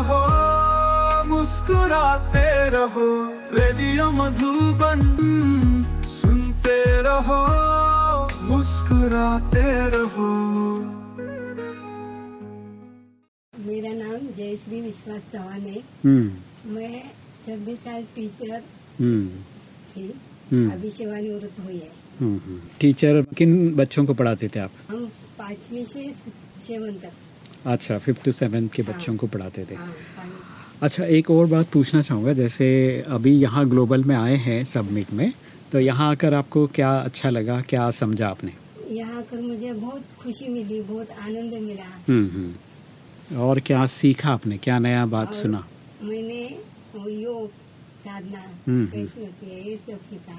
रहो मुस्कुराते रहो रेडियो मधुबन सुनते रहो मुस्कुराते रहो। मेरा नाम जयश्री विश्वास चौहान है। हम्म। मैं छब्बीस साल टीचर हम्म। थी। हम्म, अभी सेवानिवृत्त हुई है। हम्म, हम्म। टीचर किन बच्चों को पढ़ाते थे आप? हम पाँचवीं से सेवन तक। अच्छा फिफ्थ टू सेवन के बच्चों को पढ़ाते थे। हाँ अच्छा एक और बात पूछना चाहूँगा जैसे अभी यहाँ ग्लोबल में आए हैं सबमिट में तो यहाँ आकर आपको क्या अच्छा लगा क्या समझा आपने? यहाँ आकर मुझे बहुत खुशी मिली बहुत आनंद मिला। हम्म, हम्म। और क्या सीखा आपने? क्या नया बात सुना? मैंने योग साधना हम्म, कैसी होती है ये सब सीखा।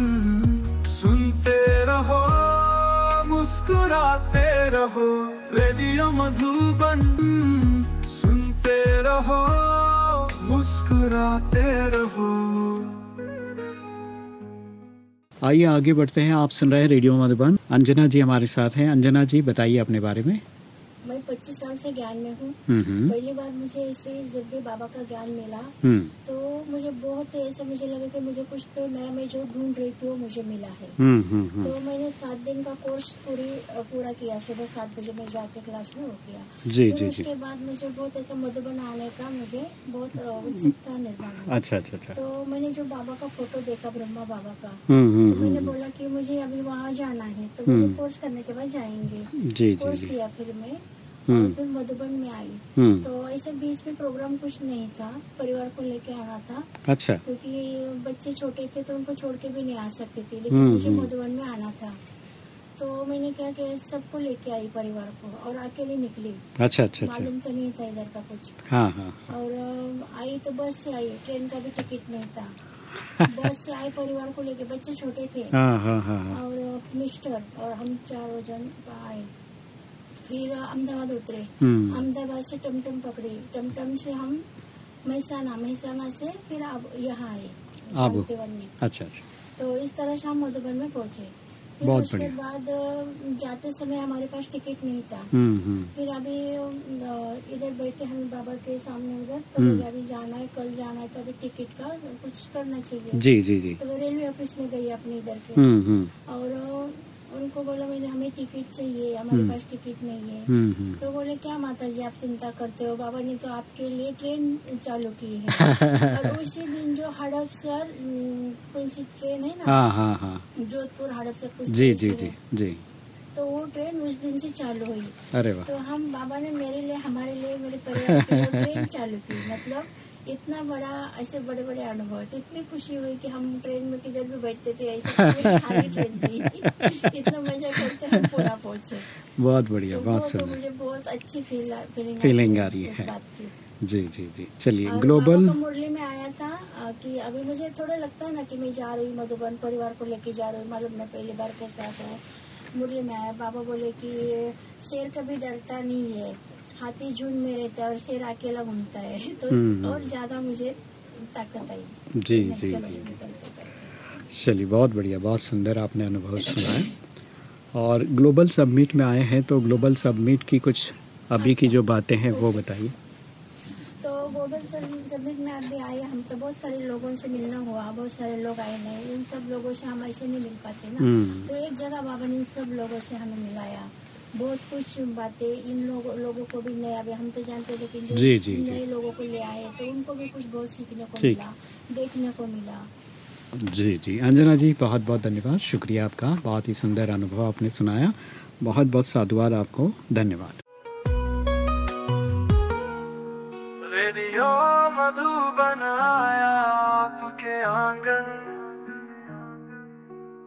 मुस्कुराते रहो, रेडियो मधुबन सुनते रहो, मुस्कुराते रहो। आइए आगे बढ़ते हैं। आप सुन रहे हैं रेडियो मधुबन। अंजना जी हमारे साथ हैं। अंजना जी, बताइए अपने बारे में। मैं 25 साल से ज्ञान में हूँ। पहली बार मुझे ऐसे जब भी बाबा का ज्ञान मिला हम्म, तो मुझे बहुत ऐसा मुझे लगा कि मुझे कुछ तो नया मैं जो ढूंढ रही थी वो मुझे मिला है। तो मैंने सात दिन का कोर्स पूरी पूरा किया सुबह सात बजे मैं जाके क्लास में वो किया जी फिर जी जी। उसके बाद मुझे बहुत ऐसा मधुबन आने का मुझे बहुत उत्सुकता निर्माण अच्छा अच्छा अच्छा। तो मैंने जो बाबा का फ़ोटो देखा ब्रह्मा बाबा का हम्म, हम्म, तो मैंने बोला की मुझे अभी वहाँ जाना है तो। मैंने कोर्स करने के बाद जाएँगे। कोर्स जी। किया फिर मैं। फिर मधुबन में आई। हम्म, तो ऐसे बीच में प्रोग्राम कुछ नहीं था परिवार को लेके आना था। अच्छा। क्योंकि बच्चे छोटे थे तो उनको छोड़ के भी नहीं आ सकते थे लेकिन हम्म, मुझे हम्म। मधुबन में आना था। तो मैंने क्या किया सबको लेके आई परिवार को और अकेले निकली। अच्छा अच्छा अच्छा। मालूम तो नहीं था इधर का कुछ। हाँ हाँ और आई तो बस से आई ट्रेन का भी टिकट नहीं था। बस से आए परिवार को लेके बच्चे छोटे थे। हाँ हाँ हाँ हाँ। और मिस्टर और हम चारों जन आए। फिर अहमदाबाद उतरे। हम्म, अहमदाबाद से टमटम पकड़ी। टमटम से हम महसाना महसाना से फिर अब यहाँ आए। शांतिवन में। अच्छा अच्छा। तो इस तरह से हम मधुबन में पहुँचे। फिर बहुत उसके बाद जाते समय हमारे पास टिकट नहीं था। हम्म हम्म। फिर अभी इधर बैठे हम बाबा के सामने उधर। तो। अभी जाना है कल जाना है तो अभी टिकट का कुछ करना चाहिए। जी जी जी। तो रेलवे ऑफ़िस में गई अपने इधर के। और उनको बोला मैंने हमें टिकट चाहिए हमारे हम्म। पास टिकट नहीं है। हम्म हम्म। तो बोले क्या माता जी आप चिंता करते हो? बाबा ने तो आपके लिए ट्रेन चालू की है। और उसी दिन जो हड़पसर अम, कौन ट्रेन है ना हाँ हाँ हाँ। जोधपुर हड़पसर कुछ जी जी जी जी। तो वो ट्रेन उस दिन से चालू हुई। अरे तो हम बाबा ने मेरे लिए हमारे लिए मेरे परिवार के लिए ट्रेन चालू की मतलब इतना बड़ा ऐसे बड़े बड़े अनुभव तो इतनी खुशी हुई कि हम ट्रेन में किधर भी बैठते थे ऐसे खाली ट्रेन थी। इतना मज़ा करते हम पूरा पहुँचे। बहुत बढ़िया तो बहुत तो मुझे बहुत अच्छी फील फीलिंग आ रही है। जी जी जी। चलिए ग्लोबल मुरली में आया था कि अभी मुझे थोड़ा लगता है ना कि मैं जा रही हूँ मधुबन परिवार को लेके जा रही हूँ मालूम मैं पहली बार के साथ है। मुरली में आया बाबा बोले कि शेर कभी डरता नहीं है। हाथी झुंड में रहता है और शेर अकेला घूमता है। तो हम्म। और ज़्यादा मुझे ताकत आई। जी जी। चलिए बहुत बढ़िया बहुत सुंदर आपने अनुभव सुना है। और ग्लोबल सबमिट में आए हैं तो ग्लोबल सबमिट की कुछ अभी की जो बातें हैं वो बताइए। तो ग्लोबल समिट में अभी आए हम तो बहुत सारे लोगों से मिलना हुआ बहुत सारे लोग आए नहीं इन सब लोगों से हम ऐसे नहीं मिल पाते ना। हम्म। तो एक जगह बाबा ने इन सब लोगों से हमें मिलाया। बहुत कुछ बातें इन लोगों लोगों को भी नया अभी हम तो जानते हैं लेकिन जो जी, जी, नए जी। लोगों को ले आए तो उनको भी कुछ बहुत सीखने को ठीक। मिला देखने को मिला। जी जी। अंजना जी बहुत बहुत धन्यवाद। शुक्रिया आपका। बहुत ही सुंदर अनुभव आपने सुनाया। बहुत बहुत साधुवाद आपको। धन्यवाद। रेडियो मधुबन आया आपके आँगन।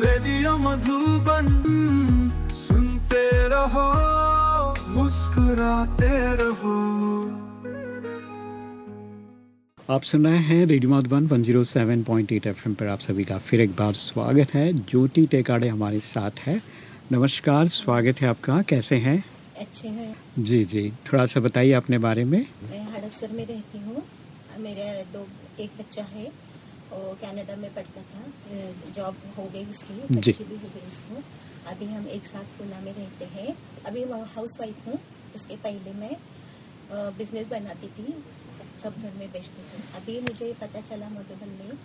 रेडियो मधुबन सुनते रहो मुस्कुराते रहो। आप सुन रहे हैं रेडियो मधुबन 107.8 एफएम पर आप सभी का फिर एक बार स्वागत है। ज्योति टेकाड़े हमारे साथ है। नमस्कार स्वागत है आपका। कैसे हैं? अच्छे हैं। जी जी। थोड़ा सा बताइए अपने बारे में। मैं हड़पसर में रहती हूँ। मेरा दो एक बच्चा है। वो कनाडा में पढ़ता था जॉब हो गई उसकी। बच्ची भी हो गई उसको। अभी हम एक साथ पूना में रहते हैं। अभी मैं हाउस वाइफ हूँ उसके पहले मैं बिज़नेस बनाती थी। सब घर में बेचती थे। अभी मुझे पता चला मधुबन में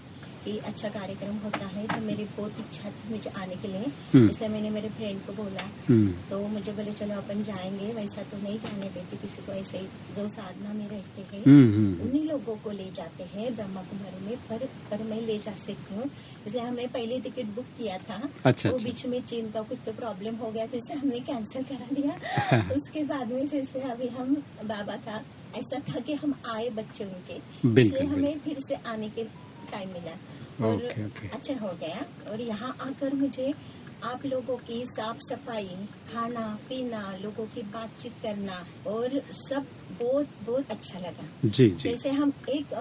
कि अच्छा कार्यक्रम होता है तो मेरी बहुत इच्छा थी मुझे आने के लिए। हम्म। इसलिए मैंने मेरे फ्रेंड को बोला। हम्म, तो मुझे बोले चलो अपन जाएँगे वैसा तो नहीं जाने देते किसी को ऐसे जो साधना में रहते हैं हम्म, उन्हीं लोगों को ले जाते हैं ब्रह्मा कुमारी में पर पर मैं ले जा सकती हूँ। इसलिए हमने पहले टिकट बुक किया था। अच्छा, वो अच्छा। बीच में चीन का कुछ तो प्रॉब्लम हो गया फिर से हमने कैंसिल करा दिया। उसके बाद में फिर से अभी हम बाबा का ऐसा था कि हम आए बच्चे उनके इसलिए हमें फिर से आने के टाइम मिला। और ओके, ओके। अच्छा हो गया। और यहाँ आकर मुझे आप लोगों की साफ़ सफ़ाई खाना पीना लोगों की बातचीत करना और सब बहुत बहुत अच्छा लगा। जी जी। जैसे हम एक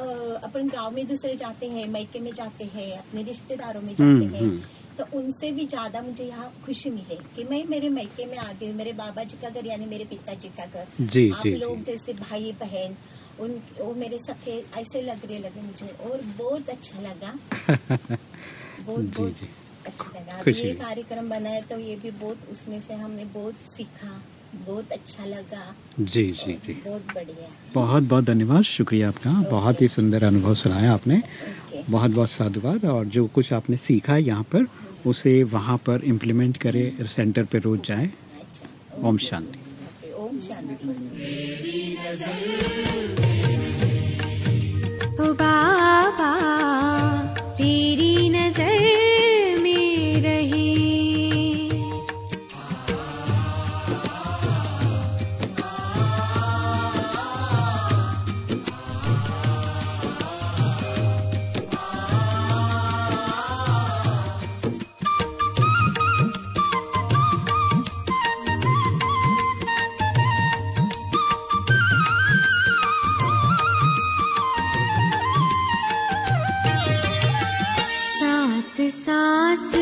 अपन गाँव में दूसरे जाते हैं मैके में जाते हैं अपने रिश्तेदारों में हम्म, जाते हैं। हम्म। तो उनसे भी ज़्यादा मुझे यहाँ खुशी मिले कि मैं मेरे मैके में आ गई मेरे बाबा जी का घर यानी मेरे पिताजी का घर। जी, आप जी, लोग जी। जैसे भाई बहन उन वो मेरे सखे ऐसे लग रहे लगे मुझे और बहुत अच्छा लगा। बहुत जी, बहुत जी। अच्छा लगा। ये कार्यक्रम बनाया तो ये भी बहुत उसमें से हमने बहुत सीखा बहुत अच्छा लगा। जी जी जी। बहुत बढ़िया। बहुत बहुत धन्यवाद शुक्रिया आपका। बहुत ही सुंदर अनुभव सुनाया आपने। बहुत बहुत साधुवाद और जो कुछ आपने सीखा है यहाँ पर उसे वहाँ पर इम्प्लीमेंट करें सेंटर पे रोज जाएँ। ओम शांति। ओम शांति सांस